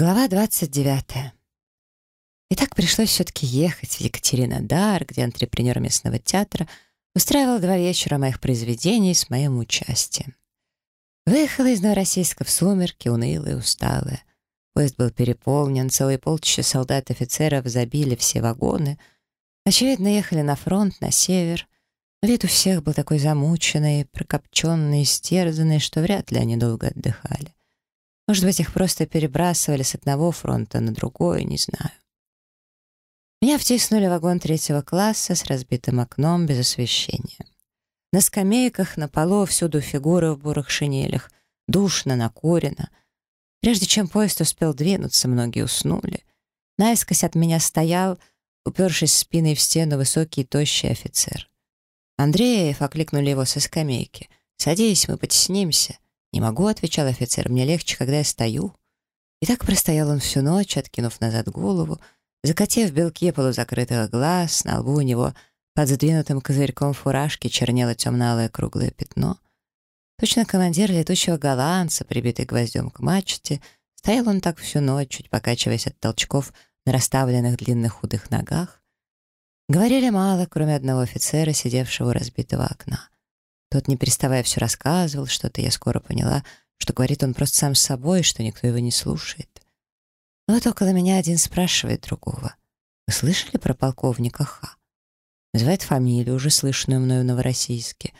Глава 29. И так пришлось все-таки ехать в Екатеринодар, где антрепренер местного театра устраивал два вечера моих произведений с моим участием. Выехала из Новороссийска в сумерки, унылая и усталая. Поезд был переполнен, целые полчища солдат и офицеров забили все вагоны. Очевидно, ехали на фронт, на север. Вид у всех был такой замученный, прокопченный, стерзанный, что вряд ли они долго отдыхали. Может быть, их просто перебрасывали с одного фронта на другой, не знаю. Меня втиснули в вагон третьего класса с разбитым окном без освещения. На скамейках, на полу, всюду фигуры в бурых шинелях. Душно, накурено. Прежде чем поезд успел двинуться, многие уснули. Наискось от меня стоял, упершись спиной в стену, высокий тощий офицер. «Андреев!» — окликнули его со скамейки. «Садись, мы потеснимся». «Не могу», — отвечал офицер, — «мне легче, когда я стою». И так простоял он всю ночь, откинув назад голову, закатив белки полузакрытых глаз, на лбу у него под задвинутым козырьком фуражки чернело темно-алое круглое пятно. Точно командир летучего голландца, прибитый гвоздем к мачте, стоял он так всю ночь, чуть покачиваясь от толчков на расставленных длинных худых ногах. Говорили мало, кроме одного офицера, сидевшего у разбитого окна. Тот, не переставая, все рассказывал, что-то я скоро поняла, что говорит он просто сам с собой, что никто его не слушает. Но вот около меня один спрашивает другого. «Вы слышали про полковника Ха?» Называет фамилию, уже слышанную мною в Новороссийске.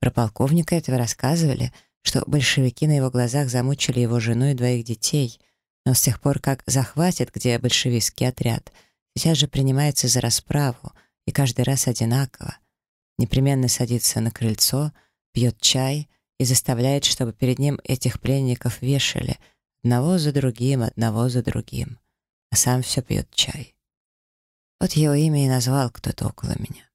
Про полковника этого рассказывали, что большевики на его глазах замучили его жену и двоих детей, но с тех пор, как захватят, где большевистский отряд, сейчас же принимается за расправу, и каждый раз одинаково — непременно садится на крыльцо, пьет чай и заставляет, чтобы перед ним этих пленников вешали, одного за другим, одного за другим, а сам все пьет чай. Вот его имя и назвал кто-то около меня.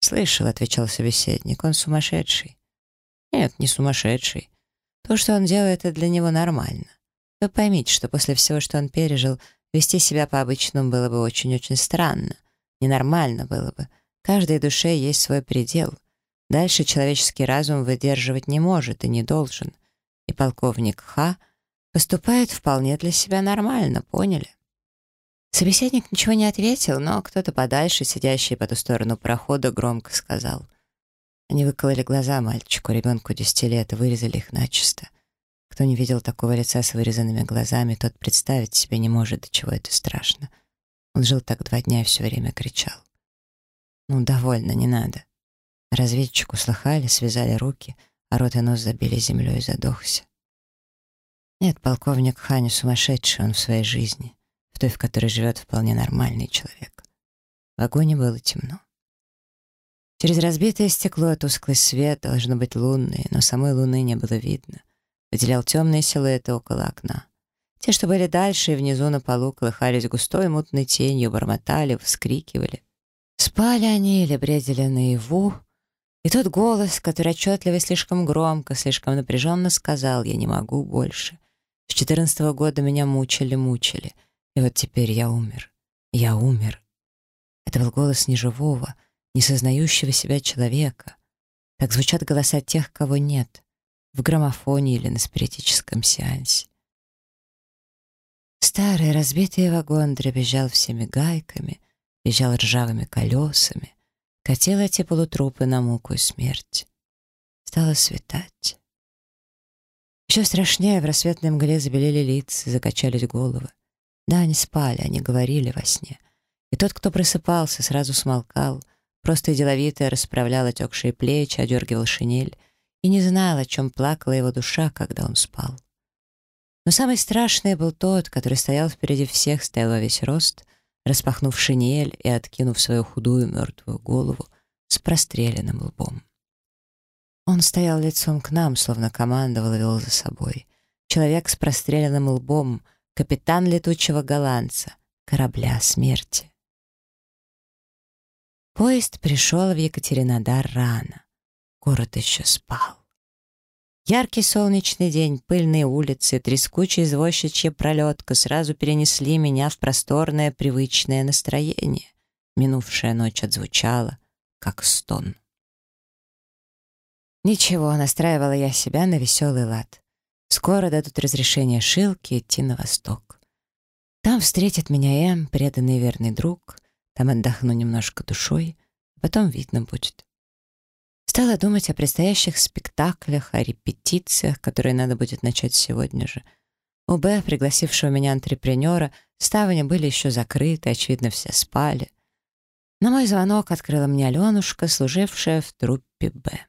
«Слышал», — отвечал собеседник, — «он сумасшедший». «Нет, не сумасшедший. То, что он делает, это для него нормально. Вы поймите, что после всего, что он пережил, вести себя по-обычному было бы очень-очень странно. Ненормально было бы. Каждой душе есть свой предел. Дальше человеческий разум выдерживать не может и не должен. И полковник Ха поступает вполне для себя нормально, поняли? Собеседник ничего не ответил, но кто-то подальше, сидящий по ту сторону прохода, громко сказал. Они выкололи глаза мальчику, ребенку 10 лет, и вырезали их начисто. Кто не видел такого лица с вырезанными глазами, тот представить себе не может, до чего это страшно. Он жил так два дня и все время кричал. «Ну, довольно, не надо». Разведчику слыхали, связали руки, а рот и нос забили землей и задохся. Нет, полковник Хани сумасшедший он в своей жизни, в той, в которой живет вполне нормальный человек. В вагоне было темно. Через разбитое стекло тусклый свет, должно быть лунный, но самой луны не было видно. Выделял темные силуэты около окна. Те, что были дальше и внизу на полу, колыхались густой мутной тенью, бормотали, вскрикивали. Спали они или бредили наяву, и тот голос, который отчетливо слишком громко, слишком напряженно сказал «Я не могу больше». С четырнадцатого года меня мучили-мучили, и вот теперь я умер. Я умер. Это был голос неживого, несознающего себя человека. Так звучат голоса тех, кого нет, в граммофоне или на спиритическом сеансе. Старый разбитый вагон дребезжал всеми гайками, визжал ржавыми колесами, катил эти полутрупы на муку и смерть. Стало светать. Еще страшнее в рассветной мгле забелели лица, закачались головы. Да, они спали, они говорили во сне. И тот, кто просыпался, сразу смолкал, просто деловито расправлял отекшие плечи, одергивал шинель и не знал, о чем плакала его душа, когда он спал. Но самый страшный был тот, который стоял впереди всех, стоял весь рост, распахнув шинель и откинув свою худую мертвую голову с простреленным лбом. Он стоял лицом к нам, словно командовал и вел за собой. Человек с простреленным лбом, капитан летучего голландца, корабля смерти. Поезд пришел в Екатеринодар рано. Город еще спал. Яркий солнечный день, пыльные улицы, трескучая извозчичья пролетка сразу перенесли меня в просторное привычное настроение. Минувшая ночь отзвучала, как стон. Ничего, настраивала я себя на веселый лад. Скоро дадут разрешение Шилке идти на восток. Там встретит меня Эм, преданный верный друг, там отдохну немножко душой, потом видно будет. Стала думать о предстоящих спектаклях, о репетициях, которые надо будет начать сегодня же. У Б, пригласившего меня антрепренера, ставни были еще закрыты, очевидно, все спали. На мой звонок открыла мне Аленушка, служившая в труппе «Б».